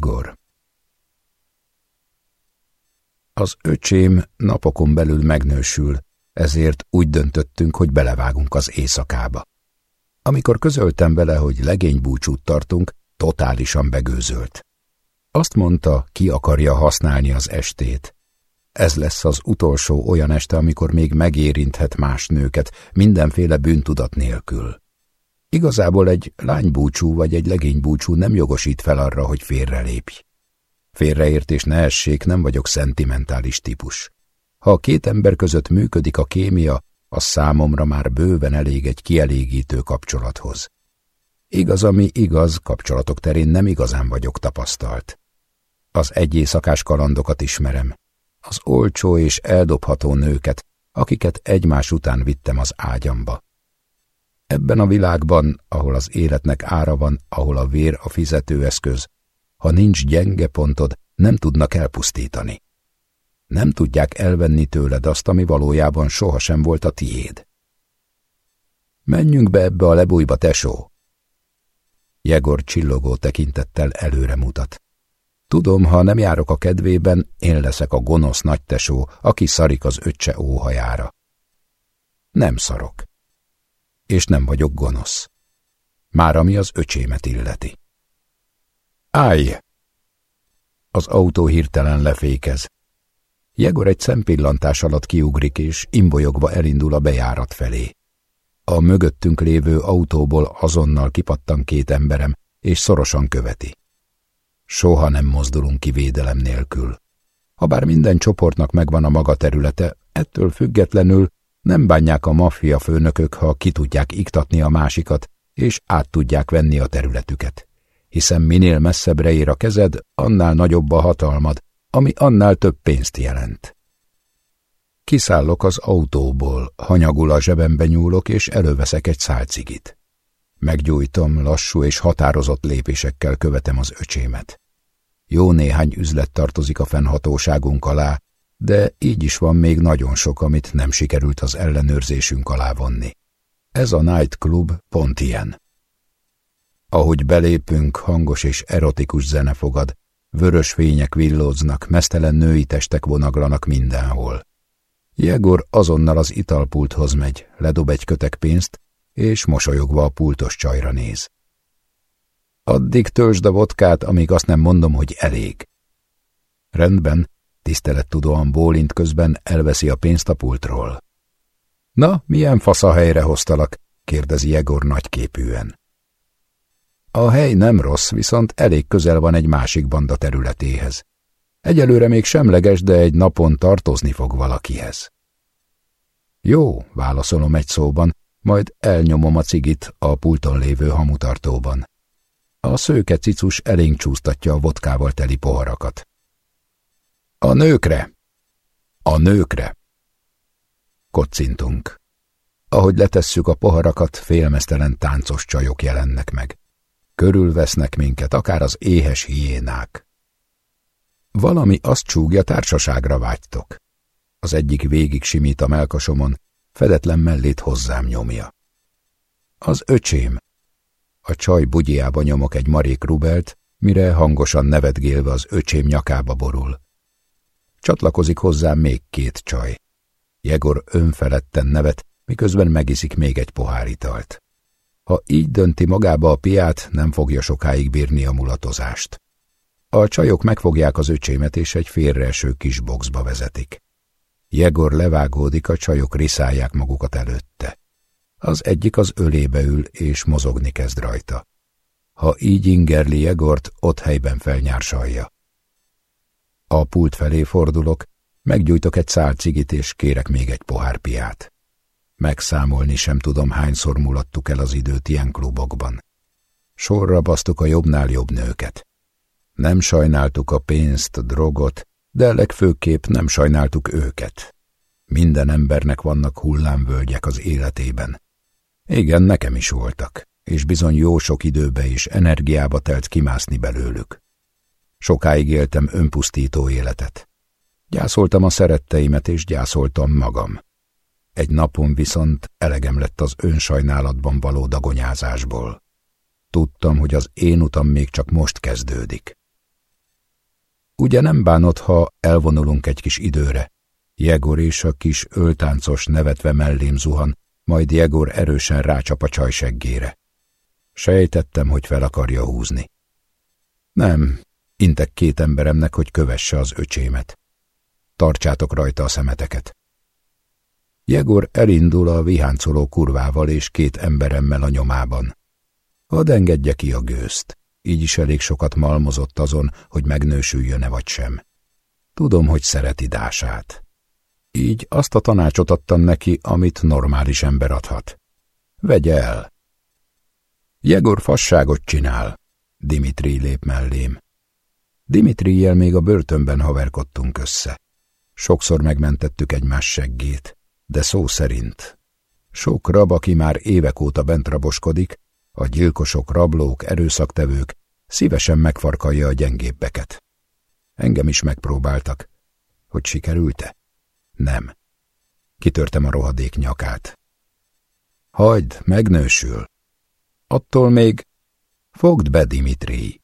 Igor Az öcsém napokon belül megnősül, ezért úgy döntöttünk, hogy belevágunk az éjszakába. Amikor közöltem vele, hogy legénybúcsút tartunk, totálisan begőzölt. Azt mondta, ki akarja használni az estét. Ez lesz az utolsó olyan este, amikor még megérinthet más nőket, mindenféle bűntudat nélkül. Igazából egy lánybúcsú vagy egy legénybúcsú nem jogosít fel arra, hogy félrelépj. Félreértés ne essék, nem vagyok szentimentális típus. Ha a két ember között működik a kémia, az számomra már bőven elég egy kielégítő kapcsolathoz. Igaz, ami igaz, kapcsolatok terén nem igazán vagyok tapasztalt. Az egyészakás kalandokat ismerem, az olcsó és eldobható nőket, akiket egymás után vittem az ágyamba. Ebben a világban, ahol az életnek ára van, ahol a vér a fizetőeszköz, ha nincs gyenge pontod, nem tudnak elpusztítani. Nem tudják elvenni tőled azt, ami valójában sohasem volt a tiéd. Menjünk be ebbe a lebújba, tesó! Jegor csillogó tekintettel előre mutat. Tudom, ha nem járok a kedvében, én leszek a gonosz nagytesó, aki szarik az öccse óhajára. Nem szarok. És nem vagyok gonosz. Már ami az öcsémet illeti. Állj! Az autó hirtelen lefékez. Jegor egy szempillantás alatt kiugrik, és imbolyogva elindul a bejárat felé. A mögöttünk lévő autóból azonnal kipattan két emberem, és szorosan követi. Soha nem mozdulunk ki védelem nélkül. Habár minden csoportnak megvan a maga területe, ettől függetlenül nem bánják a maffia főnökök, ha ki tudják iktatni a másikat, és át tudják venni a területüket. Hiszen minél messzebbre ér a kezed, annál nagyobb a hatalmad, ami annál több pénzt jelent. Kiszállok az autóból, hanyagul a zsebembe nyúlok, és előveszek egy szálcigit. Meggyújtom, lassú és határozott lépésekkel követem az öcsémet. Jó néhány üzlet tartozik a fennhatóságunk alá, de így is van még nagyon sok, amit nem sikerült az ellenőrzésünk alá vonni. Ez a Night Club pont ilyen. Ahogy belépünk, hangos és erotikus zene fogad, vörös fények villóznak, mesztelen női testek vonaglanak mindenhol. Jegor azonnal az italpulthoz megy, ledob egy kötek pénzt, és mosolyogva a pultos csajra néz. Addig töltsd a vodkát, amíg azt nem mondom, hogy elég. Rendben, tisztelettudóan bólint közben elveszi a pénzt a pultról. Na, milyen fasz a helyre hoztalak? kérdezi Jegor nagyképűen. A hely nem rossz, viszont elég közel van egy másik banda területéhez. Egyelőre még semleges, de egy napon tartozni fog valakihez. Jó, válaszolom egy szóban, majd elnyomom a cigit a pulton lévő hamutartóban. A szőke cicus elénk csúsztatja a vodkával teli poharakat. A nőkre! A nőkre! Kocintunk. Ahogy letesszük a poharakat, félmeztelen táncos csajok jelennek meg. Körülvesznek minket, akár az éhes hiénák. Valami azt csúgja, társaságra vágytok. Az egyik végig simít a melkasomon, fedetlen mellét hozzám nyomja. Az öcsém. A csaj bugyjába nyomok egy marék rubelt, mire hangosan nevetgélve az öcsém nyakába borul. Csatlakozik hozzám még két csaj. Jegor önfeledten nevet, miközben megiszik még egy pohár italt. Ha így dönti magába a piát, nem fogja sokáig bírni a mulatozást. A csajok megfogják az öcsémet, és egy félreeső kis boxba vezetik. Jegor levágódik, a csajok riszálják magukat előtte. Az egyik az ölébe ül, és mozogni kezd rajta. Ha így ingerli Jegort, ott helyben felnyársalja. A pult felé fordulok, meggyújtok egy szál cigit, és kérek még egy pohár piát. Megszámolni sem tudom, hányszor mulattuk el az időt ilyen klubokban. Sorra basztuk a jobbnál jobb nőket. Nem sajnáltuk a pénzt, a drogot, de legfőképp nem sajnáltuk őket. Minden embernek vannak hullámvölgyek az életében. Igen, nekem is voltak, és bizony jó sok időbe és energiába telt kimászni belőlük. Sokáig éltem önpusztító életet. Gyászoltam a szeretteimet, és gyászoltam magam. Egy napon viszont elegem lett az önsajnálatban való dagonyázásból. Tudtam, hogy az én utam még csak most kezdődik. Ugye nem bánod, ha elvonulunk egy kis időre? Jegor és a kis öltáncos nevetve mellém zuhan, majd Jegor erősen rácsap a csajseggére. Sejtettem, hogy fel akarja húzni. Nem, intek két emberemnek, hogy kövesse az öcsémet. Tartsátok rajta a szemeteket. Jegor elindul a viháncoló kurvával és két emberemmel a nyomában. Hadd engedje ki a gőzt. Így is elég sokat malmozott azon, hogy megnősüljön-e vagy sem. Tudom, hogy szereti Dását. Így azt a tanácsot adtam neki, amit normális ember adhat. Vegye el. Jegor fasságot csinál. Dimitri lép mellém. Dimitriel még a börtönben haverkodtunk össze. Sokszor megmentettük egymás seggét, de szó szerint. Sok rab, aki már évek óta bent raboskodik, a gyilkosok, rablók, erőszaktevők szívesen megfarkalja a gyengébbeket. Engem is megpróbáltak. Hogy sikerült-e? Nem. Kitörtem a rohadék nyakát. Hagyd, megnősül. Attól még fogd be, Dimitri.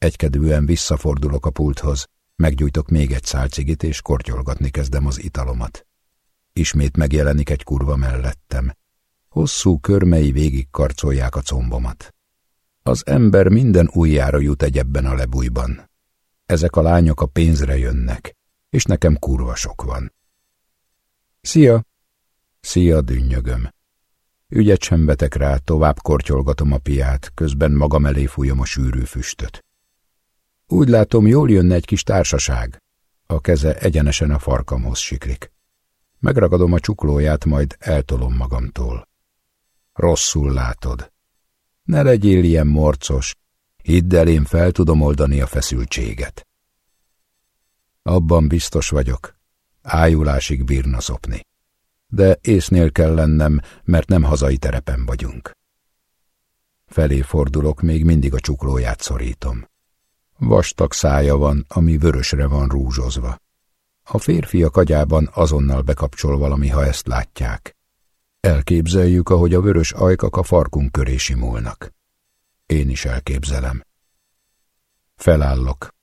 Egykedvűen visszafordulok a pulthoz, meggyújtok még egy szál cigit, és kortyolgatni kezdem az italomat. Ismét megjelenik egy kurva mellettem. Hosszú körmei végig karcolják a combomat. Az ember minden újjára jut egy ebben a lebújban. Ezek a lányok a pénzre jönnek, és nekem kurva sok van. Szia! Szia, dünnyögöm. Ügyet sem vetek rá, tovább kortyolgatom a piát, közben magam elé fújom a sűrű füstöt. Úgy látom, jól jönne egy kis társaság. A keze egyenesen a farkamhoz siklik. Megragadom a csuklóját, majd eltolom magamtól. Rosszul látod. Ne legyél ilyen morcos, hidd el, én fel tudom oldani a feszültséget. Abban biztos vagyok, ájulásig bírna szopni. De észnél kell lennem, mert nem hazai terepen vagyunk. Felé fordulok, még mindig a csuklóját szorítom. Vastag szája van, ami vörösre van rúzsozva. A férfiak agyában azonnal bekapcsol valami, ha ezt látják. Elképzeljük, ahogy a vörös ajkak a farkunk köré simulnak. Én is elképzelem. Felállok.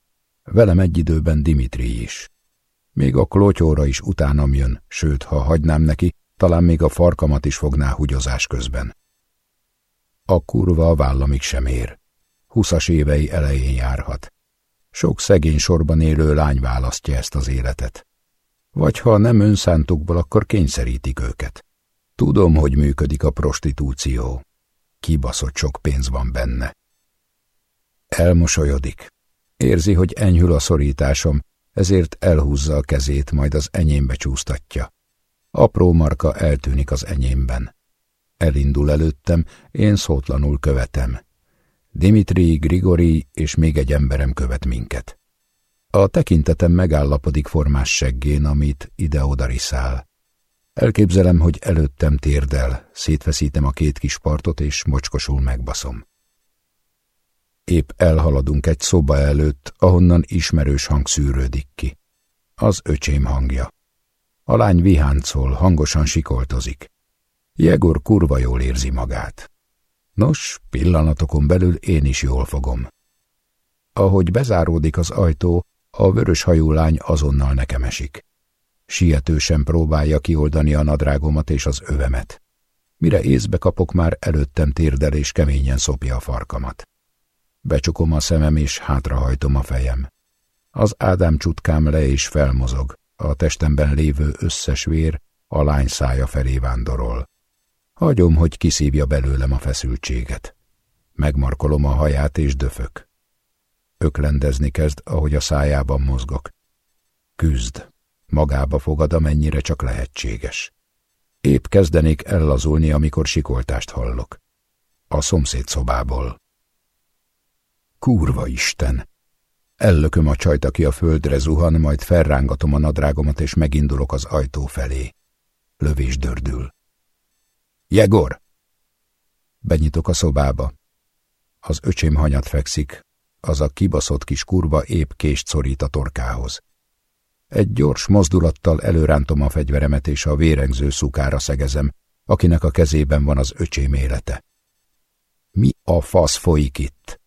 Velem egy időben Dimitri is. Még a klotyóra is utánam jön, sőt, ha hagynám neki, talán még a farkamat is fogná húgyozás közben. A kurva a vállamig sem ér. Huszas évei elején járhat. Sok szegény sorban élő lány választja ezt az életet. Vagy ha nem önszántukból, akkor kényszerítik őket. Tudom, hogy működik a prostitúció. Kibaszott sok pénz van benne. Elmosolyodik. Érzi, hogy enyhül a szorításom, ezért elhúzza a kezét, majd az enyémbe csúsztatja. Apró marka eltűnik az enyémben. Elindul előttem, én szótlanul követem. Dimitri, Grigori és még egy emberem követ minket. A tekintetem megállapodik formás seggén, amit ide-oda riszál. Elképzelem, hogy előttem térdel, szétveszítem a két kis partot, és mocskosul megbaszom. Épp elhaladunk egy szoba előtt, ahonnan ismerős hang szűrődik ki. Az öcsém hangja. A lány viháncol, hangosan sikoltozik. Jegor kurva jól érzi magát. Nos, pillanatokon belül én is jól fogom. Ahogy bezáródik az ajtó, a vörös hajú lány azonnal nekem esik. Sietősen próbálja kioldani a nadrágomat és az övemet. Mire észbe kapok, már előttem térdel és keményen szopja a farkamat. Becsukom a szemem és hátrahajtom a fejem. Az Ádám csutkám le és felmozog, a testemben lévő összes vér a lány szája felé vándorol. Hagyom, hogy kiszívja belőlem a feszültséget. Megmarkolom a haját és döfök. Öklendezni kezd, ahogy a szájában mozgok. Küzd. Magába fogad, amennyire csak lehetséges. Épp kezdenék ellazulni, amikor sikoltást hallok. A szomszéd szobából. Kurva Isten! Ellököm a csajt, aki a földre zuhan, majd felrángatom a nadrágomat, és megindulok az ajtó felé. Lövés dördül. Jegor! Benyitok a szobába. Az öcsém hanyat fekszik, az a kibaszott kis kurva épp kést szorít a torkához. Egy gyors mozdulattal előrántom a fegyveremet, és a vérengző szukára szegezem, akinek a kezében van az öcsém élete. Mi a fasz folyik itt?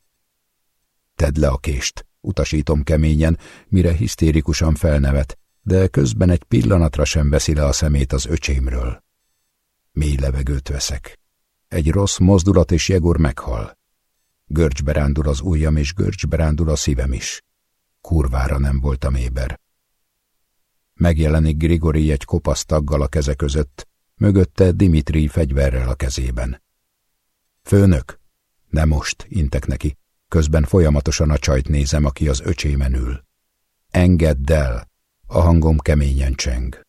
Tedd le a kést, Utasítom keményen, mire hisztérikusan felnevet, de közben egy pillanatra sem veszi le a szemét az öcsémről. Mély levegőt veszek. Egy rossz mozdulat és Jegor meghal. Görcsbe rándul az ujjam, és görcsbe rándul a szívem is. Kurvára nem voltam éber. Megjelenik Grigori egy kopasz taggal a keze között, mögötte Dimitri fegyverrel a kezében. Főnök! Nem most, intek neki. Közben folyamatosan a csajt nézem, aki az öcsémen ül. Engedd el! A hangom keményen cseng.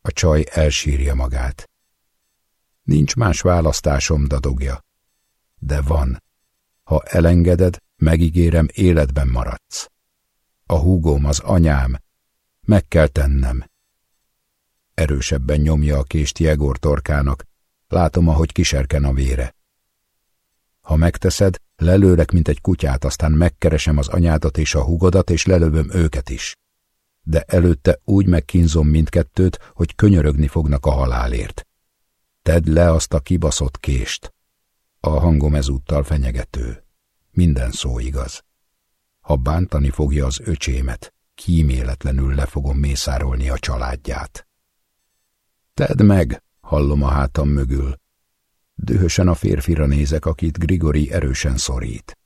A csaj elsírja magát. Nincs más választásom, dadogja. De van. Ha elengeded, megígérem, életben maradsz. A húgóm az anyám. Meg kell tennem. Erősebben nyomja a kést Jegor torkának. Látom, ahogy kiserken a vére. Ha megteszed, lelőlek, mint egy kutyát, aztán megkeresem az anyádat és a húgodat, és lelövöm őket is. De előtte úgy megkínzom mindkettőt, hogy könyörögni fognak a halálért. Tedd le azt a kibaszott kést. A hangom ezúttal fenyegető. Minden szó igaz. Ha bántani fogja az öcsémet, kíméletlenül le fogom mészárolni a családját. Tedd meg, hallom a hátam mögül. Dühösen a férfira nézek, akit Grigori erősen szorít.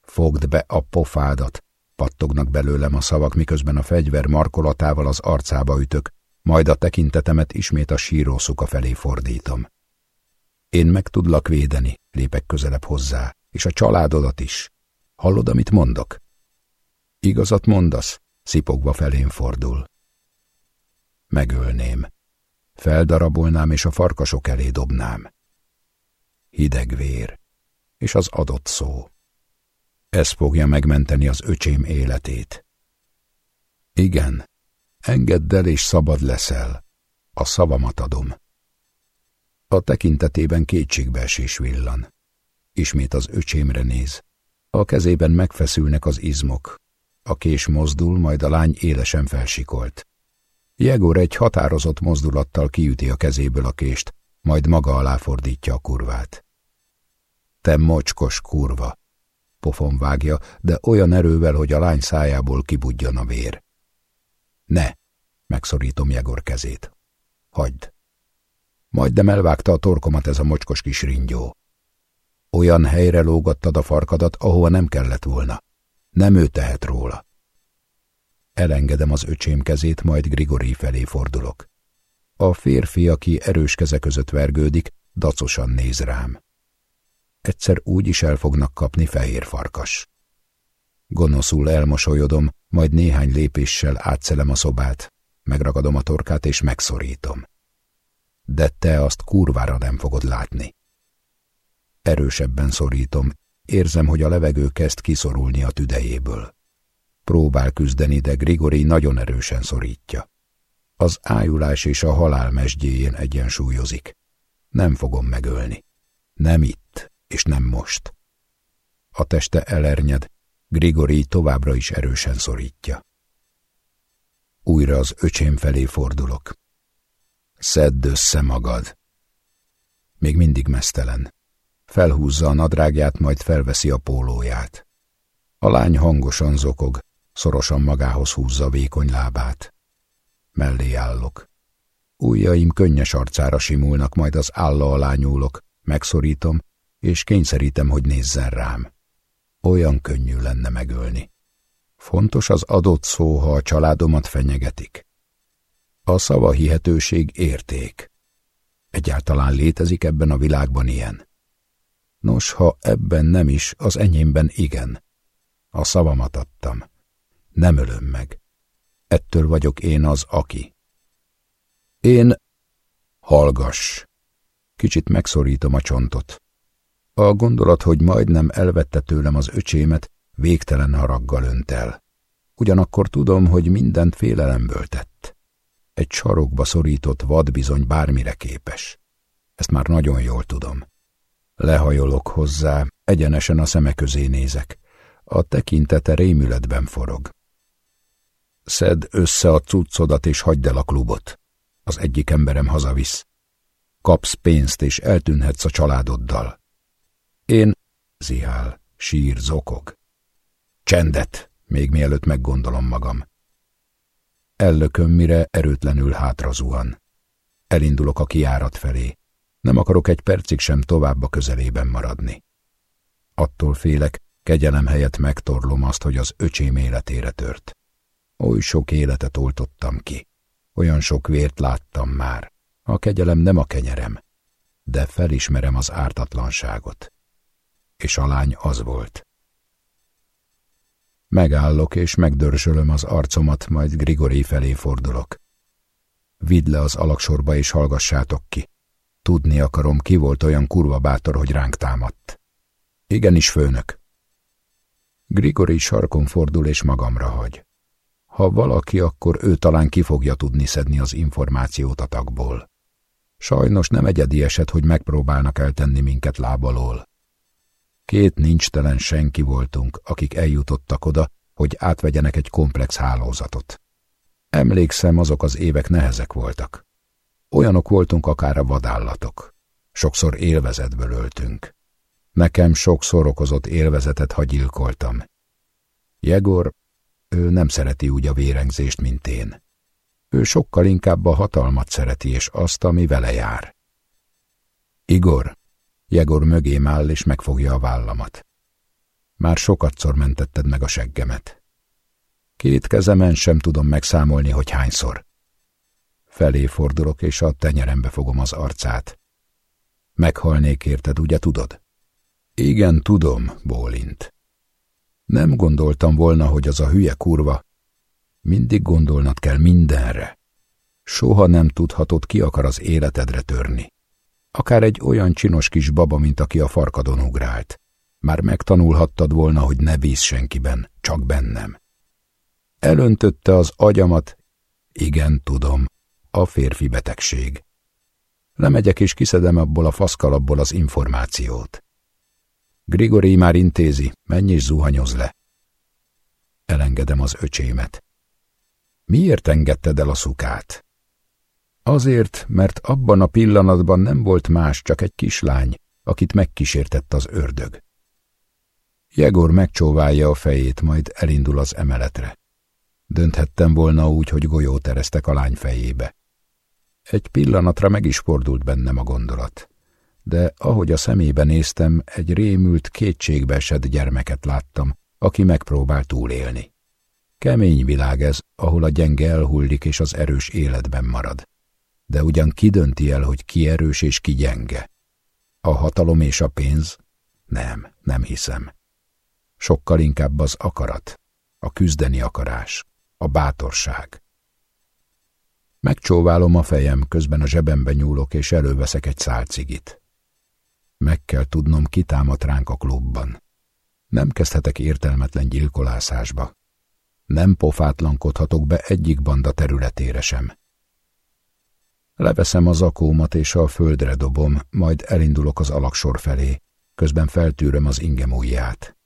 Fogd be a pofádat, pattognak belőlem a szavak, miközben a fegyver markolatával az arcába ütök, majd a tekintetemet ismét a sírószuka felé fordítom. Én meg tudlak védeni, lépek közelebb hozzá, és a családodat is. Hallod, amit mondok? Igazat mondasz? Szipogva felén fordul. Megölném. Feldarabolnám, és a farkasok elé dobnám. Hideg vér, és az adott szó. Ez fogja megmenteni az öcsém életét. Igen, Engedd el, és szabad leszel. A szavamat adom. A tekintetében kétségbeesés villan. Ismét az öcsémre néz. A kezében megfeszülnek az izmok. A kés mozdul, majd a lány élesen felsikolt. Jegor egy határozott mozdulattal kiüti a kezéből a kést, majd maga alá fordítja a kurvát. Te mocskos kurva! Pofon vágja, de olyan erővel, hogy a lány szájából kibudjon a vér. Ne! Megszorítom Jegor kezét. Hagyd. Majdnem elvágta a torkomat ez a mocskos kis ringyó. Olyan helyre lógattad a farkadat, ahova nem kellett volna. Nem ő tehet róla. Elengedem az öcsém kezét, majd Grigori felé fordulok. A férfi, aki erős keze között vergődik, dacosan néz rám. Egyszer úgy is el fognak kapni fehér farkas. Gonoszul elmosolyodom, majd néhány lépéssel átszelem a szobát, megragadom a torkát és megszorítom. De te azt kurvára nem fogod látni. Erősebben szorítom, érzem, hogy a levegő kezd kiszorulni a tüdejéből. Próbál küzdeni, de Grigori nagyon erősen szorítja. Az ájulás és a halál mesdjéjén egyensúlyozik. Nem fogom megölni. Nem itt, és nem most. A teste elernyed, Grigori továbbra is erősen szorítja. Újra az öcsém felé fordulok. Szedd össze magad. Még mindig mesztelen. Felhúzza a nadrágját, majd felveszi a pólóját. A lány hangosan zokog, szorosan magához húzza vékony lábát. Mellé állok. Újjaim könnyes arcára simulnak, majd az álla alá nyúlok, megszorítom, és kényszerítem, hogy nézzen rám. Olyan könnyű lenne megölni. Fontos az adott szó, ha a családomat fenyegetik. A szava hihetőség érték. Egyáltalán létezik ebben a világban ilyen. Nos, ha ebben nem is, az enyémben igen. A szavamat adtam. Nem ölöm meg. Ettől vagyok én az, aki. Én... Hallgass. Kicsit megszorítom a csontot. A gondolat, hogy majdnem elvette tőlem az öcsémet, végtelen haraggal önt el. Ugyanakkor tudom, hogy mindent félelemből tett. Egy sarokba szorított vad bizony bármire képes. Ezt már nagyon jól tudom. Lehajolok hozzá, egyenesen a szeme közé nézek. A tekintete rémületben forog. Szedd össze a cuccodat és hagyd el a klubot. Az egyik emberem hazavisz. Kapsz pénzt és eltűnhetsz a családoddal. Én, zihál, sír, zokog. Csendet, még mielőtt meggondolom magam. Ellököm, mire erőtlenül hátra zuhan. Elindulok a kiárat felé. Nem akarok egy percig sem tovább a közelében maradni. Attól félek, kegyelem helyett megtorlom azt, hogy az öcsém életére tört. Oly sok életet oltottam ki. Olyan sok vért láttam már. A kegyelem nem a kenyerem, de felismerem az ártatlanságot. És a lány az volt. Megállok és megdörzsölöm az arcomat, majd Grigori felé fordulok. Vidd le az alaksorba és hallgassátok ki. Tudni akarom, ki volt olyan kurva bátor, hogy ránk támadt. Igenis, főnök. Grigori sarkon fordul és magamra hagy. Ha valaki, akkor ő talán ki fogja tudni szedni az információt a tagból. Sajnos nem egyedi eset, hogy megpróbálnak eltenni minket lábalól. Két nincstelen senki voltunk, akik eljutottak oda, hogy átvegyenek egy komplex hálózatot. Emlékszem, azok az évek nehezek voltak. Olyanok voltunk akár a vadállatok. Sokszor élvezetből öltünk. Nekem sokszor okozott élvezetet, ha gyilkoltam. Jegor, ő nem szereti úgy a vérengzést, mint én. Ő sokkal inkább a hatalmat szereti, és azt, ami vele jár. Igor, Jegor mögém áll, és megfogja a vállamat. Már sokatszor mentetted meg a seggemet. Két kezemen sem tudom megszámolni, hogy hányszor. Felé fordulok, és a tenyerembe fogom az arcát. Meghalnék érted, ugye tudod? Igen, tudom, bólint. Nem gondoltam volna, hogy az a hülye kurva. Mindig gondolnod kell mindenre. Soha nem tudhatod, ki akar az életedre törni. Akár egy olyan csinos kis baba, mint aki a farkadon ugrált. Már megtanulhattad volna, hogy ne bíz senkiben, csak bennem. Elöntötte az agyamat, igen, tudom, a férfi betegség. Lemegyek és kiszedem abból a faszkalapból az információt. Grigori már intézi, menj és zuhanyoz le. Elengedem az öcsémet. Miért engedted el a szukát? Azért, mert abban a pillanatban nem volt más, csak egy kislány, akit megkísértett az ördög. Jegor megcsóválja a fejét, majd elindul az emeletre. Dönthettem volna úgy, hogy golyót eresztek a lány fejébe. Egy pillanatra meg is fordult bennem a gondolat, de ahogy a szemébe néztem, egy rémült, kétségbe esett gyermeket láttam, aki megpróbál túlélni. Kemény világ ez, ahol a gyenge elhullik és az erős életben marad de ugyan ki el, hogy ki erős és ki gyenge? A hatalom és a pénz? Nem, nem hiszem. Sokkal inkább az akarat, a küzdeni akarás, a bátorság. Megcsóválom a fejem, közben a zsebembe nyúlok, és előveszek egy szál cigit. Meg kell tudnom, kitámad ránk a klubban. Nem kezdhetek értelmetlen gyilkolászásba. Nem pofátlankodhatok be egyik banda területére sem. Leveszem az akómat és a földre dobom, majd elindulok az alaksor felé, közben feltűröm az ingem ujját.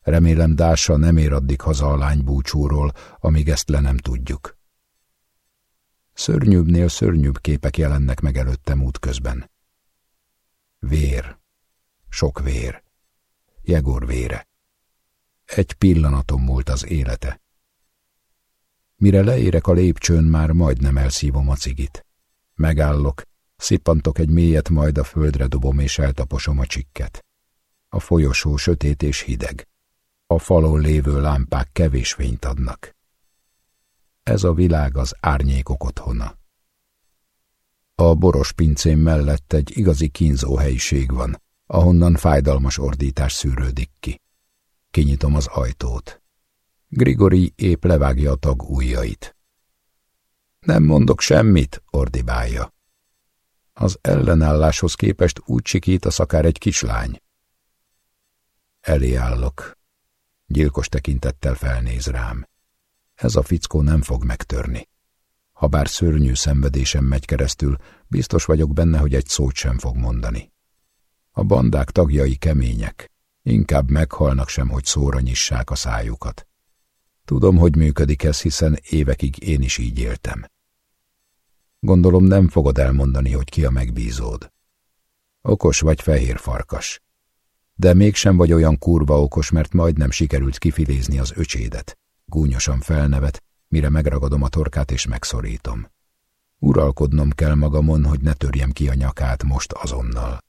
Remélem Dása nem ér addig haza a lány búcsúról, amíg ezt le nem tudjuk. Szörnyűbbnél szörnyűbb képek jelennek meg előttem útközben. Vér. Sok vér. Jegor vére. Egy pillanatom múlt az élete. Mire leérek a lépcsőn, már majdnem elszívom a cigit. Megállok, szippantok egy mélyet, majd a földre dobom és eltaposom a csikket. A folyosó sötét és hideg. A falon lévő lámpák kevés fényt adnak. Ez a világ az árnyékok otthona. A boros pincém mellett egy igazi kínzó helyiség van, ahonnan fájdalmas ordítás szűrődik ki. Kinyitom az ajtót. Grigori épp levágja a tag ujjait. Nem mondok semmit, ordibálja. Az ellenálláshoz képest úgy sikít akár egy kislány. Elé állok. Gyilkos tekintettel felnéz rám. Ez a fickó nem fog megtörni. Habár szörnyű szenvedésem megy keresztül, biztos vagyok benne, hogy egy szót sem fog mondani. A bandák tagjai kemények, inkább meghalnak sem, hogy szóra nyissák a szájukat. Tudom, hogy működik ez, hiszen évekig én is így éltem. Gondolom nem fogod elmondani, hogy ki a megbízód. Okos vagy fehér farkas. De mégsem vagy olyan kurva okos, mert majdnem sikerült kifilézni az öcsédet. Gúnyosan felnevet, mire megragadom a torkát és megszorítom. Uralkodnom kell magamon, hogy ne törjem ki a nyakát most azonnal.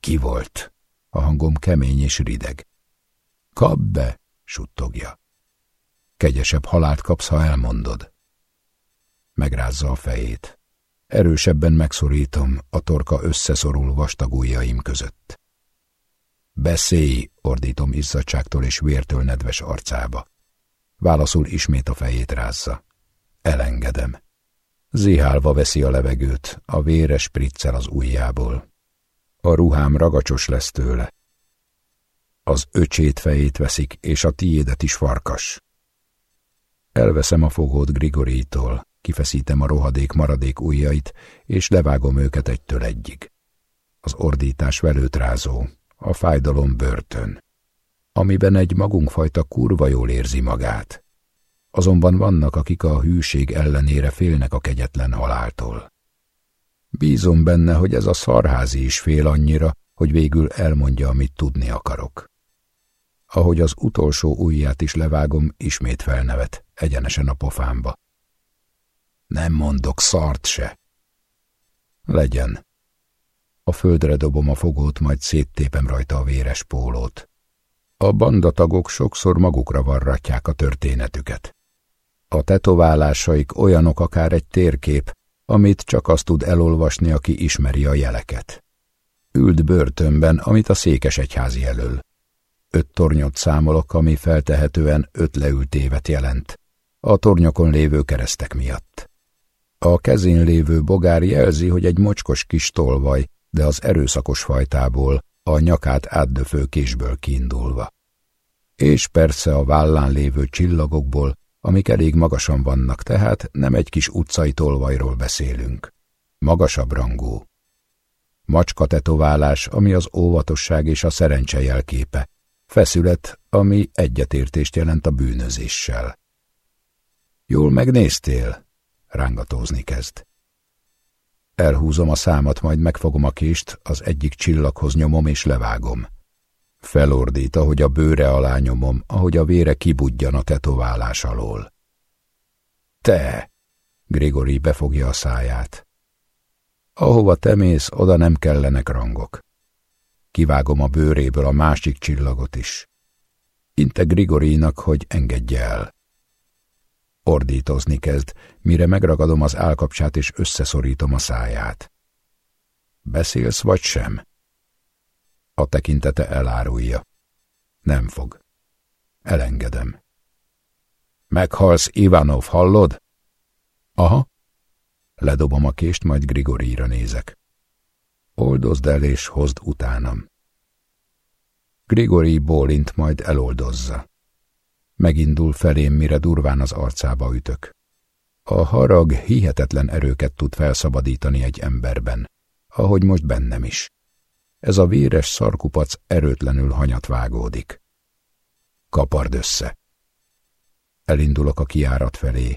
Ki volt? A hangom kemény és rideg. Kap be, suttogja. Kegyesebb halált kapsz, ha elmondod. Megrázza a fejét. Erősebben megszorítom, a torka összeszorul vastag ujjaim között. Beszélj, ordítom izzadságtól és vértől nedves arcába. Válaszul ismét a fejét rázza. Elengedem. Zihálva veszi a levegőt, a véres priccel az ujjából. A ruhám ragacsos lesz tőle. Az öcsét fejét veszik, és a tiédet is farkas. Elveszem a fogót Grigoritól, kifeszítem a rohadék maradék ujjait, és levágom őket egytől egyig. Az ordítás velőt rázó, a fájdalom börtön, amiben egy magunkfajta kurva jól érzi magát. Azonban vannak, akik a hűség ellenére félnek a kegyetlen haláltól. Bízom benne, hogy ez a szarházi is fél annyira, hogy végül elmondja, amit tudni akarok. Ahogy az utolsó ujját is levágom, ismét felnevet, egyenesen a pofámba. Nem mondok szart se. Legyen. A földre dobom a fogót, majd széttépem rajta a véres pólót. A bandatagok sokszor magukra varratják a történetüket. A tetoválásaik olyanok akár egy térkép, amit csak azt tud elolvasni, aki ismeri a jeleket. Ült börtönben, amit a székes egyházi elől. Öt tornyot számolok, ami feltehetően öt leült évet jelent. A tornyokon lévő keresztek miatt. A kezén lévő bogár jelzi, hogy egy mocskos kis tolvaj, de az erőszakos fajtából, a nyakát átdöfő késből kiindulva. És persze a vállán lévő csillagokból, amik elég magasan vannak, tehát nem egy kis utcai tolvajról beszélünk. Magasabb rangú. Macska tetoválás, ami az óvatosság és a szerencse jelképe. Feszület, ami egyetértést jelent a bűnözéssel. Jól megnéztél? Rángatózni kezd. Elhúzom a számat, majd megfogom a kést, az egyik csillaghoz nyomom és levágom. Felordít, ahogy a bőre alá nyomom, ahogy a vére kibudjan a tetoválás alól. Te! Grigori befogja a száját. Ahova te mész, oda nem kellenek rangok. Kivágom a bőréből a másik csillagot is. Inte Grigorinak, hogy engedje el. Ordítozni kezd, mire megragadom az állkapcsát és összeszorítom a száját. Beszélsz vagy sem? A tekintete elárulja. Nem fog. Elengedem. Meghalsz, Ivanov, hallod? Aha. Ledobom a kést, majd Grigorira nézek. Oldozd el és hozd utánam. Grigori bólint, majd eloldozza. Megindul felém, mire durván az arcába ütök. A harag hihetetlen erőket tud felszabadítani egy emberben, ahogy most bennem is. Ez a véres szarkupac erőtlenül hanyat vágódik. Kapard össze. Elindulok a kiárat felé.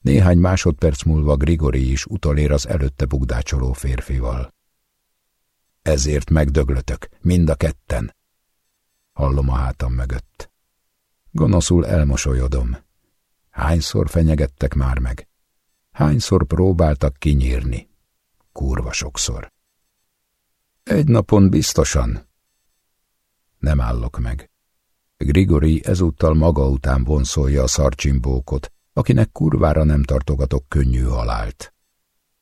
Néhány másodperc múlva Grigori is utolér az előtte bugdácsoló férfival. Ezért megdöglötök, mind a ketten. Hallom a hátam mögött. Gonoszul elmosolyodom. Hányszor fenyegettek már meg? Hányszor próbáltak kinyírni? Kurva sokszor. Egy napon biztosan. Nem állok meg. Grigori ezúttal maga után vonszolja a szarcsimbókot, akinek kurvára nem tartogatok könnyű halált.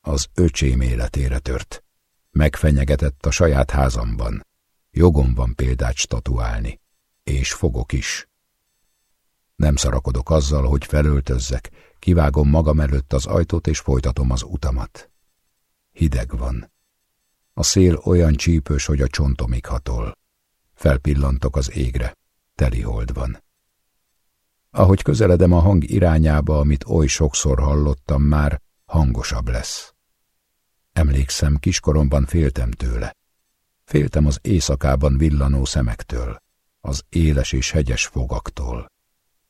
Az öcsém életére tört. Megfenyegetett a saját házamban. Jogom van példát statuálni. És fogok is. Nem szarakodok azzal, hogy felöltözzek, kivágom magam előtt az ajtót és folytatom az utamat. Hideg van. A szél olyan csípős, hogy a csontomig hatol. Felpillantok az égre. Teli hold van. Ahogy közeledem a hang irányába, amit oly sokszor hallottam már, hangosabb lesz. Emlékszem, kiskoromban féltem tőle. Féltem az éjszakában villanó szemektől, az éles és hegyes fogaktól.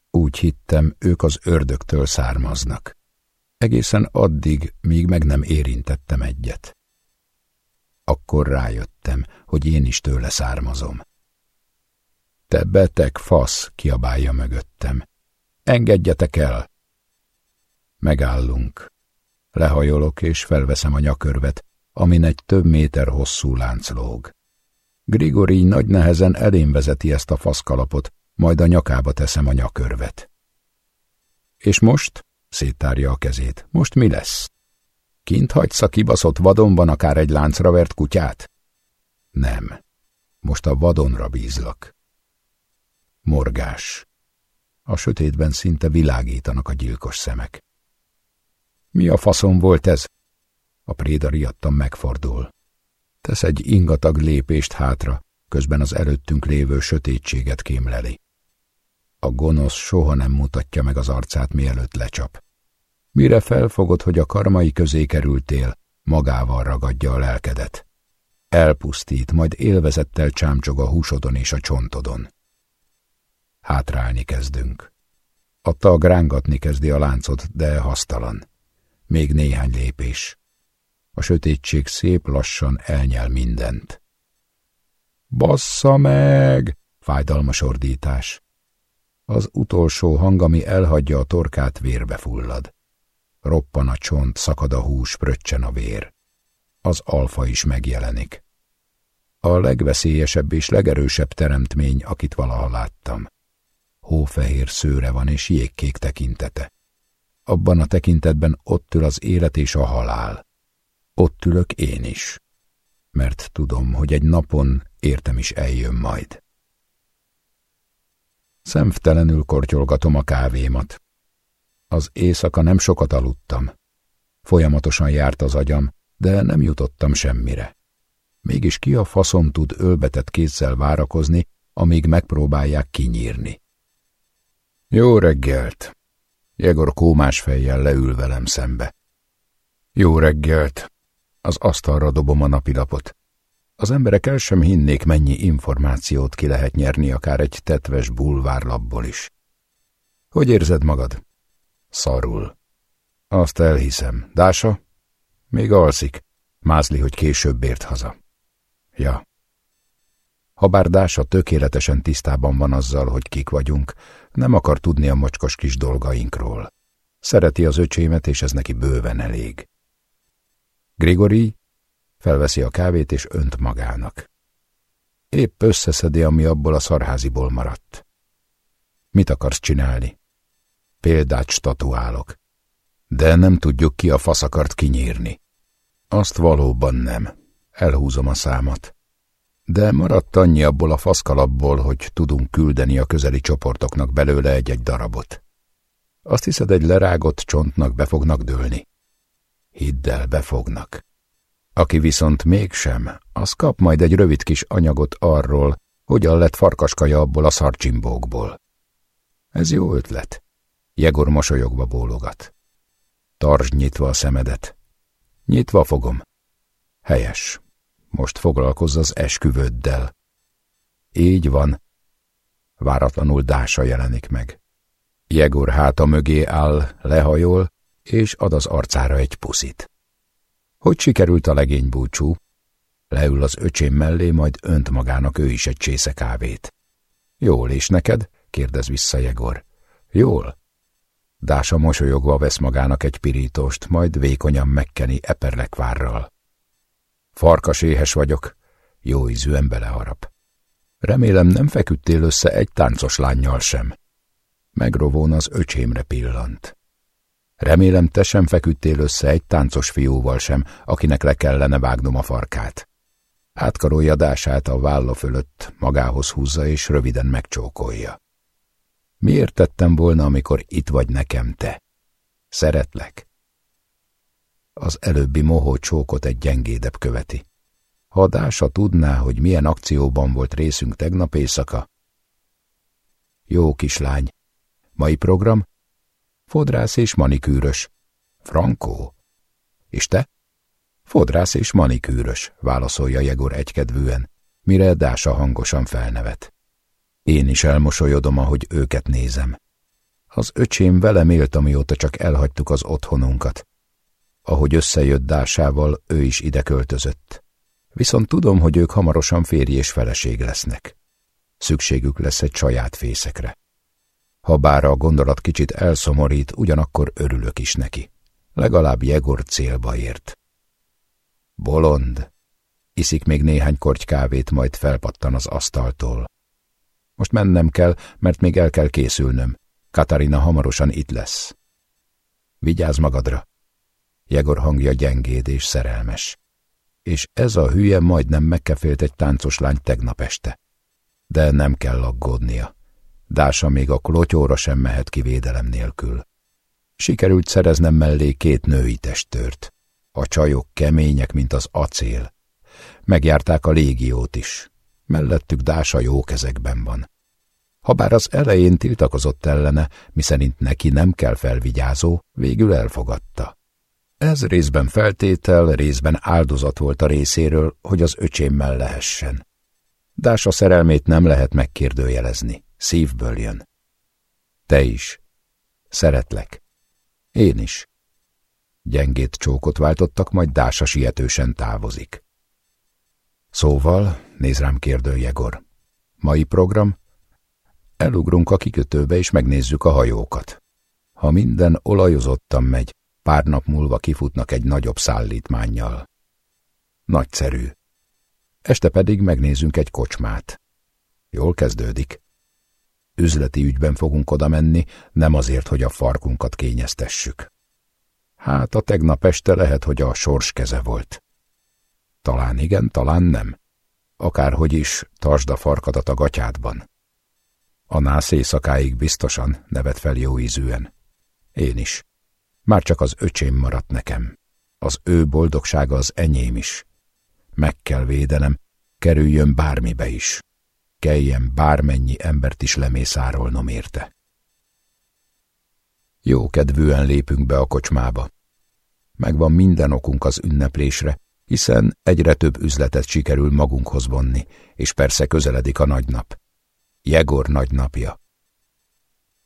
Úgy hittem, ők az ördögtől származnak. Egészen addig, míg meg nem érintettem egyet. Akkor rájöttem, hogy én is tőle származom. Te beteg fasz, kiabálja mögöttem. Engedjetek el! Megállunk. Lehajolok és felveszem a nyakörvet, amin egy több méter hosszú lánc lóg. Grigori nagy nehezen elém vezeti ezt a faszkalapot, majd a nyakába teszem a nyakörvet. És most? széttárja a kezét. Most mi lesz? Kint hagysz a kibaszott vadonban akár egy láncra vert kutyát? Nem. Most a vadonra bízlak. Morgás. A sötétben szinte világítanak a gyilkos szemek. Mi a faszom volt ez? A préda riadtan megfordul. Tesz egy ingatag lépést hátra, közben az előttünk lévő sötétséget kémleli. A gonosz soha nem mutatja meg az arcát, mielőtt lecsap. Mire felfogod, hogy a karmai közé kerültél, magával ragadja a lelkedet. Elpusztít, majd élvezettel csámcsog a húsodon és a csontodon. Hátrálni kezdünk. A tag rángatni kezdi a láncot, de hasztalan. Még néhány lépés. A sötétség szép lassan elnyel mindent. Bassza meg! Fájdalmas ordítás. Az utolsó hang, ami elhagyja a torkát, vérbe fullad. Roppan a csont, szakad a hús, pröccsen a vér. Az alfa is megjelenik. A legveszélyesebb és legerősebb teremtmény, akit valaha láttam. Hófehér szőre van és jégkék tekintete. Abban a tekintetben ott ül az élet és a halál. Ott ülök én is. Mert tudom, hogy egy napon értem is eljön majd. Szemtelenül kortyolgatom a kávémat. Az éjszaka nem sokat aludtam. Folyamatosan járt az agyam, de nem jutottam semmire. Mégis ki a faszom tud ölbetett kézzel várakozni, amíg megpróbálják kinyírni. Jó reggelt! Jegor kómás fejjel leül velem szembe. Jó reggelt! Az asztalra dobom a napilapot. Az emberek el sem hinnék, mennyi információt ki lehet nyerni akár egy tetves bulvárlapból is. Hogy érzed magad? Szarul. Azt elhiszem. Dása? Még alszik. Mázli, hogy később ért haza. Ja. Habár Dása tökéletesen tisztában van azzal, hogy kik vagyunk, nem akar tudni a mocskos kis dolgainkról. Szereti az öcsémet, és ez neki bőven elég. Grigori felveszi a kávét, és önt magának. Épp összeszedi, ami abból a szarháziból maradt. Mit akarsz csinálni? Példát statuálok. De nem tudjuk ki a fasz akart kinyírni. Azt valóban nem. Elhúzom a számat. De maradt annyi abból a faszkalapból, hogy tudunk küldeni a közeli csoportoknak belőle egy-egy darabot. Azt hiszed, egy lerágott csontnak be fognak dőlni? Hidd el, befognak. Aki viszont mégsem, az kap majd egy rövid kis anyagot arról, hogyan lett farkaskaja abból a szarcsimbókból. Ez jó ötlet. Jegor mosolyogva bólogat. Tartsd nyitva a szemedet. Nyitva fogom. Helyes. Most foglalkozz az esküvőddel. Így van. Váratlanul Dása jelenik meg. Jegor háta mögé áll, lehajol, és ad az arcára egy puszit. Hogy sikerült a legény búcsú? Leül az öcsém mellé, majd önt magának ő is egy csésze kávét. Jól, és neked? kérdez vissza Jegor. Jól. Dása mosolyogva vesz magának egy pirítóst, majd vékonyan megkeni eperlekvárral. Farkas éhes vagyok, jó ízűen beleharap. Remélem nem feküdtél össze egy táncos lányjal sem. Megrovón az öcsémre pillant. Remélem te sem feküdtél össze egy táncos fiúval sem, akinek le kellene vágnom a farkát. Átkarolja dását a válla fölött, magához húzza és röviden megcsókolja. Miért tettem volna, amikor itt vagy nekem te? Szeretlek. Az előbbi mohó csókot egy gyengédebb követi. Ha Dása tudná, hogy milyen akcióban volt részünk tegnap éjszaka. Jó kislány. Mai program? Fodrász és manikűrös. Frankó. És te? Fodrász és manikűrös, válaszolja Jegor egykedvűen, mire Dása hangosan felnevet. Én is elmosolyodom, ahogy őket nézem. Az öcsém velem élt, amióta csak elhagytuk az otthonunkat. Ahogy összejött Dásával, ő is ide költözött. Viszont tudom, hogy ők hamarosan férj és feleség lesznek. Szükségük lesz egy saját fészekre. Ha bár a gondolat kicsit elszomorít, ugyanakkor örülök is neki. Legalább Jegor célba ért. Bolond. Iszik még néhány korty kávét, majd felpattan az asztaltól. Most mennem kell, mert még el kell készülnöm. Katarina hamarosan itt lesz. Vigyázz magadra! Jegor hangja gyengéd és szerelmes. És ez a hülye majdnem megkefélt egy táncos lány tegnap este. De nem kell aggódnia. Dása még a klotyóra sem mehet ki védelem nélkül. Sikerült szereznem mellé két női testőrt. A csajok kemények, mint az acél. Megjárták a légiót is. Mellettük Dása jó kezekben van. Habár az elején tiltakozott ellene, miszerint neki nem kell felvigyázó, végül elfogadta. Ez részben feltétel, részben áldozat volt a részéről, hogy az öcsémmel lehessen. Dása szerelmét nem lehet megkérdőjelezni, szívből jön. Te is. Szeretlek. Én is. Gyengét csókot váltottak, majd Dása sietősen távozik. Szóval, néz rám kérdő Jegor. Mai program? Elugrunk a kikötőbe, és megnézzük a hajókat. Ha minden olajozottan megy, pár nap múlva kifutnak egy nagyobb szállítmánnyal. Nagyszerű. Este pedig megnézzünk egy kocsmát. Jól kezdődik. Üzleti ügyben fogunk oda menni, nem azért, hogy a farkunkat kényeztessük. Hát a tegnap este lehet, hogy a sors keze volt. Talán igen, talán nem. Akárhogy is, tartsd a farkadat a gatyádban. A nász éjszakáig biztosan nevet fel jó ízűen. Én is. Már csak az öcsém maradt nekem. Az ő boldogsága az enyém is. Meg kell védenem, kerüljön bármibe is. Kelljen bármennyi embert is lemészárolnom érte. Jó kedvűen lépünk be a kocsmába. Megvan minden okunk az ünneplésre, hiszen egyre több üzletet sikerül magunkhoz vonni, és persze közeledik a nagy nap. Jegor nagynapja.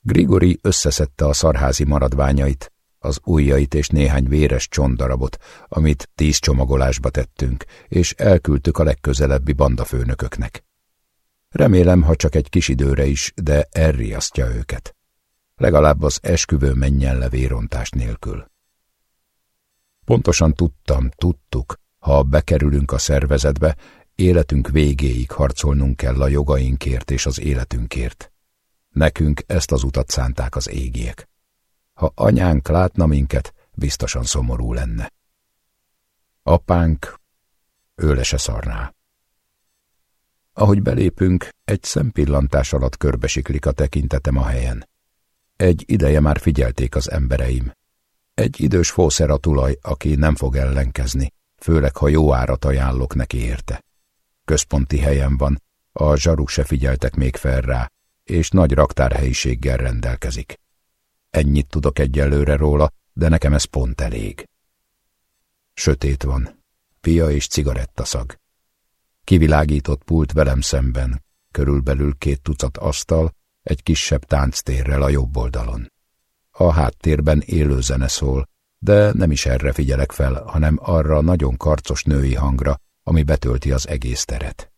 Grigori összeszedte a szarházi maradványait, az ujjait és néhány véres csontdarabot, amit tíz csomagolásba tettünk, és elküldtük a legközelebbi bandafőnököknek. Remélem, ha csak egy kis időre is, de elriasztja őket. Legalább az esküvő menjen le vérontás nélkül. Pontosan tudtam, tudtuk, ha bekerülünk a szervezetbe, életünk végéig harcolnunk kell a jogainkért és az életünkért. Nekünk ezt az utat szánták az égiek. Ha anyánk látna minket, biztosan szomorú lenne. Apánk, ő le szarná. Ahogy belépünk, egy szempillantás alatt körbesiklik a tekintetem a helyen. Egy ideje már figyelték az embereim. Egy idős fószer a tulaj, aki nem fog ellenkezni, főleg ha jó árat ajánlok neki érte. Központi helyen van, a zsaruk se figyeltek még fel rá, és nagy raktárhelyiséggel rendelkezik. Ennyit tudok egyelőre róla, de nekem ez pont elég. Sötét van, pia és cigarettaszag. Kivilágított pult velem szemben, körülbelül két tucat asztal, egy kisebb tánctérrel a jobb oldalon. A háttérben élő zene szól, de nem is erre figyelek fel, hanem arra a nagyon karcos női hangra, ami betölti az egész teret.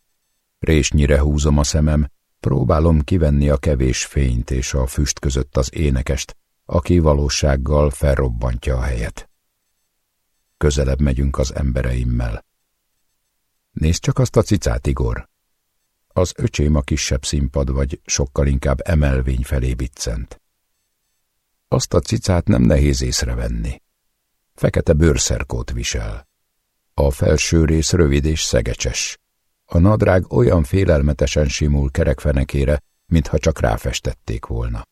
Résnyire húzom a szemem, próbálom kivenni a kevés fényt és a füst között az énekest, aki valósággal felrobbantja a helyet. Közelebb megyünk az embereimmel. Nézd csak azt a cicát, Igor! Az öcsém a kisebb színpad, vagy sokkal inkább emelvény felé biccent. Azt a cicát nem nehéz észrevenni. Fekete bőrszerkót visel. A felső rész rövid és szegecses. A nadrág olyan félelmetesen simul kerekfenekére, mintha csak ráfestették volna.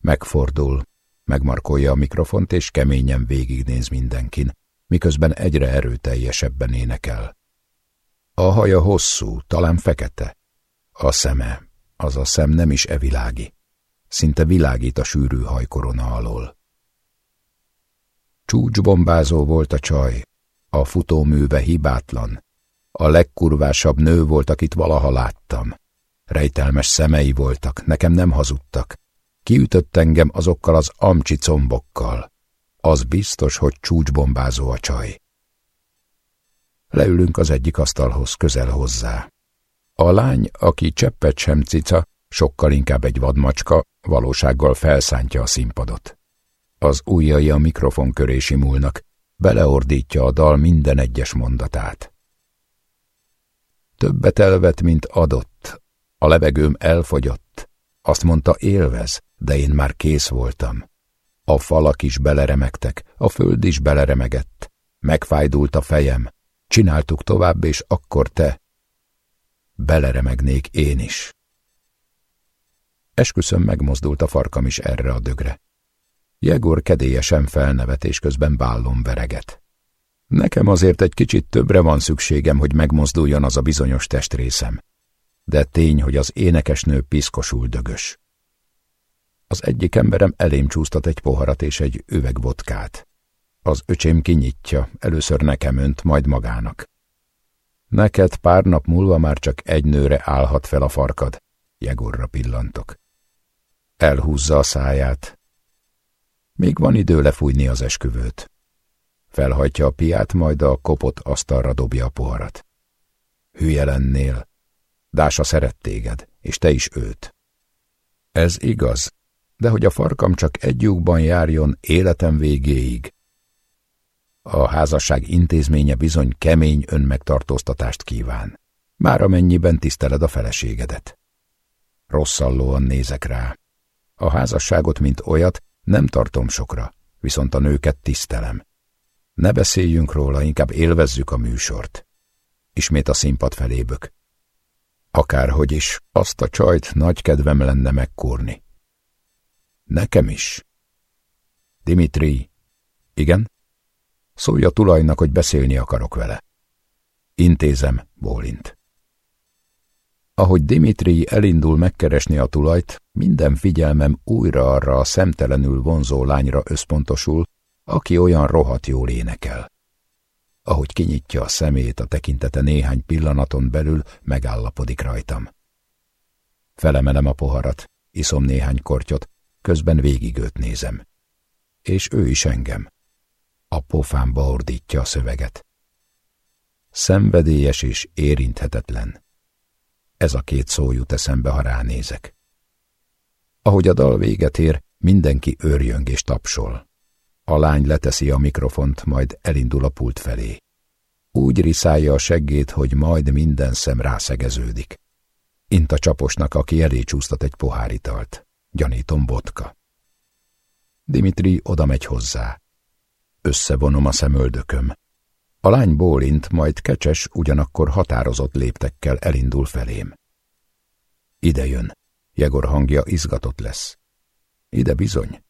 Megfordul, megmarkolja a mikrofont, és keményen végignéz mindenkin, miközben egyre erőteljesebben énekel. A haja hosszú, talán fekete. A szeme, az a szem nem is evilági. Szinte világít a sűrű hajkorona alól. Csúcsbombázó volt a csaj, a futóműve hibátlan. A legkurvásabb nő volt, akit valaha láttam. Rejtelmes szemei voltak, nekem nem hazudtak. Kiütött engem azokkal az amcsi combokkal. Az biztos, hogy csúcsbombázó a csaj. Leülünk az egyik asztalhoz, közel hozzá. A lány, aki cseppet sem cica, Sokkal inkább egy vadmacska, valósággal felszántja a színpadot. Az ujjai a mikrofon köré simulnak, beleordítja a dal minden egyes mondatát. Többet elvet, mint adott. A levegőm elfogyott. Azt mondta, élvez, de én már kész voltam. A falak is beleremegtek, a föld is beleremegett. Megfájdult a fejem. Csináltuk tovább, és akkor te... Beleremegnék én is. Esküszöm megmozdult a farkam is erre a dögre. Jegor kedélyesen felnevet, és közben bállom vereget. Nekem azért egy kicsit többre van szükségem, hogy megmozduljon az a bizonyos testrészem. De tény, hogy az énekesnő piszkosul dögös. Az egyik emberem elém csúsztat egy poharat és egy üveg vodkát. Az öcsém kinyitja, először nekem önt, majd magának. Neked pár nap múlva már csak egy nőre állhat fel a farkad, Jegorra pillantok. Elhúzza a száját. Még van idő lefújni az esküvőt. Felhajtja a piát, majd a kopott asztalra dobja a poharat. Hülye lennél. Dása szeret téged, és te is őt. Ez igaz, de hogy a farkam csak egy lyukban járjon életem végéig. A házasság intézménye bizony kemény önmegtartóztatást kíván, már amennyiben tiszteled a feleségedet. Rosszallóan nézek rá. A házasságot, mint olyat, nem tartom sokra, viszont a nőket tisztelem. Ne beszéljünk róla, inkább élvezzük a műsort. Ismét a színpad felébök. Akárhogy is, azt a csajt nagy kedvem lenne megkúrni. Nekem is. Dimitri. Igen? Szólj a tulajnak, hogy beszélni akarok vele. Intézem, bólint. Ahogy Dimitri elindul megkeresni a tulajt, minden figyelmem újra arra a szemtelenül vonzó lányra összpontosul, aki olyan rohadt jól énekel. Ahogy kinyitja a szemét, a tekintete néhány pillanaton belül megállapodik rajtam. Felemelem a poharat, iszom néhány kortyot, közben végig őt nézem. És ő is engem. A pofámba ordítja a szöveget. Szenvedélyes és érinthetetlen. Ez a két szó jut eszembe, ha ránézek. Ahogy a dal véget ér, mindenki őrjöng és tapsol. A lány leteszi a mikrofont, majd elindul a pult felé. Úgy riszálja a seggét, hogy majd minden szem rászegeződik. Int a csaposnak, aki elé csúsztat egy pohár italt. Gyanítom botka. Dimitri oda megy hozzá. Összevonom a szemöldököm. A lány bólint, majd kecses, ugyanakkor határozott léptekkel elindul felém. Ide jön. Jegor hangja izgatott lesz. Ide bizony.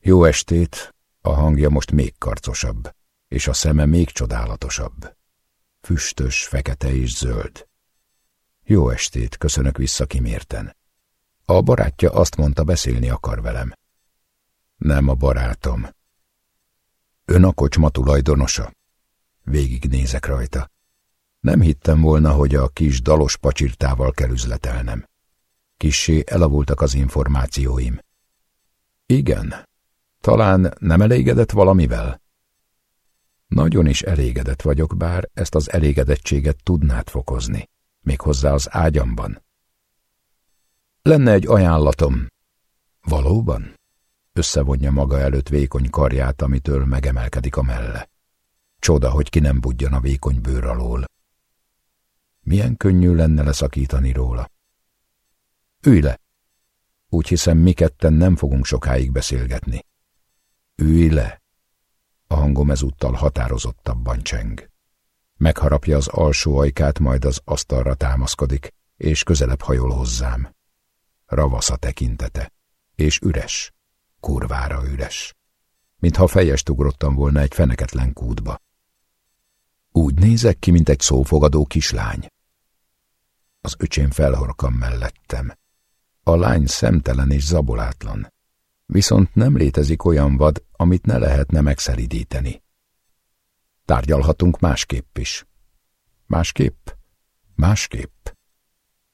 Jó estét, a hangja most még karcosabb, és a szeme még csodálatosabb. Füstös, fekete és zöld. Jó estét, köszönök vissza kimérten. A barátja azt mondta, beszélni akar velem. Nem a barátom. Ön a kocsma tulajdonosa? Végignézek rajta. Nem hittem volna, hogy a kis dalos pacsirtával kell üzletelnem. Kissé elavultak az információim. Igen, talán nem elégedett valamivel? Nagyon is elégedett vagyok, bár ezt az elégedettséget tudnád fokozni, méghozzá az ágyamban. Lenne egy ajánlatom. Valóban? Összevonja maga előtt vékony karját, amitől megemelkedik a melle. Csoda, hogy ki nem budjan a vékony bőr alól. Milyen könnyű lenne leszakítani róla. Ülj le! Úgy hiszem, mi ketten nem fogunk sokáig beszélgetni. Ülj le! A hangom ezúttal határozottabban cseng. Megharapja az alsó ajkát, majd az asztalra támaszkodik, és közelebb hajol hozzám. Ravasz a tekintete, és üres, kurvára üres, mintha fejest ugrottam volna egy feneketlen kútba. Úgy nézek ki, mint egy szófogadó kislány. Az öcsém felhorkam mellettem. A lány szemtelen és zabolátlan. Viszont nem létezik olyan vad, amit ne lehetne megszeridíteni. Tárgyalhatunk másképp is. Másképp? Másképp.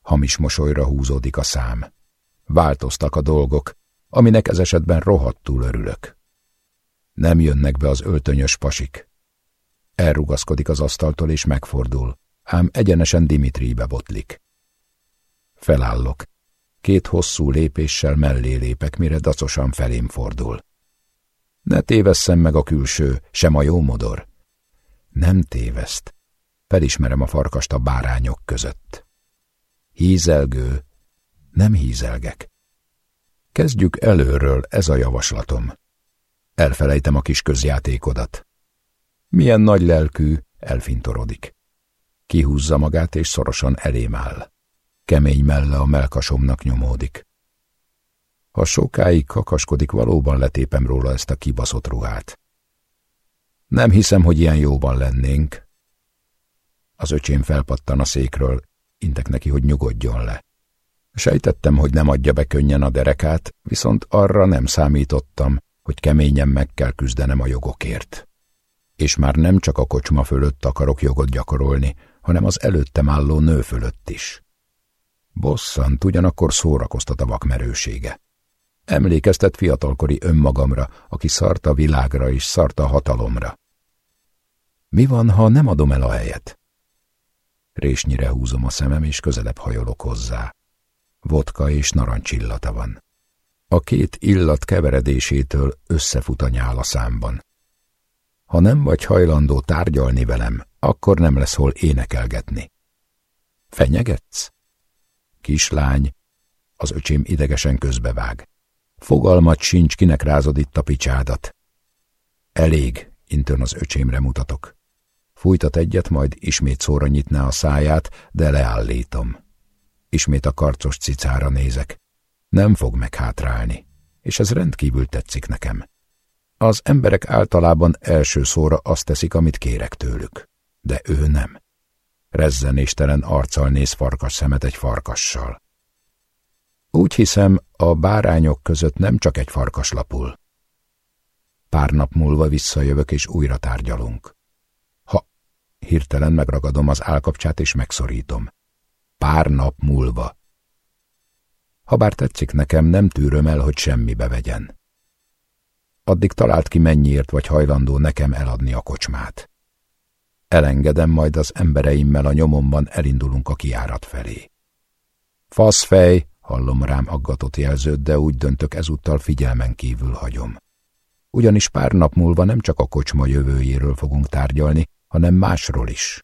Hamis mosolyra húzódik a szám. Változtak a dolgok, aminek ez esetben rohadtul örülök. Nem jönnek be az öltönyös pasik. Elrugaszkodik az asztaltól és megfordul, ám egyenesen Dimitribe botlik. Felállok, Két hosszú lépéssel mellé lépek, mire dacosan felém fordul. Ne tévesszem meg a külső, sem a jó modor. Nem téveszt. Felismerem a farkast a bárányok között. Hízelgő. Nem hízelgek. Kezdjük előről, ez a javaslatom. Elfelejtem a kis közjátékodat. Milyen nagy lelkű, elfintorodik. Kihúzza magát, és szorosan elém áll. Kemény melle a melkasomnak nyomódik. Ha sokáig kakaskodik, valóban letépem róla ezt a kibaszott ruhát. Nem hiszem, hogy ilyen jóban lennénk. Az öcsém felpattan a székről, intek neki, hogy nyugodjon le. Sejtettem, hogy nem adja be könnyen a derekát, viszont arra nem számítottam, hogy keményen meg kell küzdenem a jogokért. És már nem csak a kocsma fölött akarok jogot gyakorolni, hanem az előttem álló nő fölött is. Bosszant, ugyanakkor szórakoztat a vakmerősége. Emlékeztet fiatalkori önmagamra, aki szart a világra és szart a hatalomra. Mi van, ha nem adom el a helyet? Résnyire húzom a szemem, és közelebb hajolok hozzá. Vodka és narancsillata van. A két illat keveredésétől összefut a nyál a számban. Ha nem vagy hajlandó tárgyalni velem, akkor nem lesz hol énekelgetni. Fenyegetsz? Kislány, az öcsém idegesen közbevág. Fogalmat sincs, kinek rázod itt a picsádat. Elég, intőn az öcsémre mutatok. Fújtat egyet, majd ismét szóra nyitná a száját, de leállítom. Ismét a karcos cicára nézek. Nem fog meghátrálni, és ez rendkívül tetszik nekem. Az emberek általában első szóra azt teszik, amit kérek tőlük, de ő nem. Rezzenéstelen arccal néz farkas szemet egy farkassal. Úgy hiszem, a bárányok között nem csak egy farkas lapul. Pár nap múlva visszajövök, és újra tárgyalunk. Ha hirtelen megragadom az állkapcsát, és megszorítom. Pár nap múlva. Habár tetszik nekem, nem tűröm el, hogy semmibe vegyen. Addig talált ki, mennyiért vagy hajlandó nekem eladni a kocsmát. Elengedem, majd az embereimmel a nyomomban elindulunk a kiárat felé. Faszfej, hallom rám aggatott jelzőt, de úgy döntök ezúttal figyelmen kívül hagyom. Ugyanis pár nap múlva nem csak a kocsma jövőjéről fogunk tárgyalni, hanem másról is.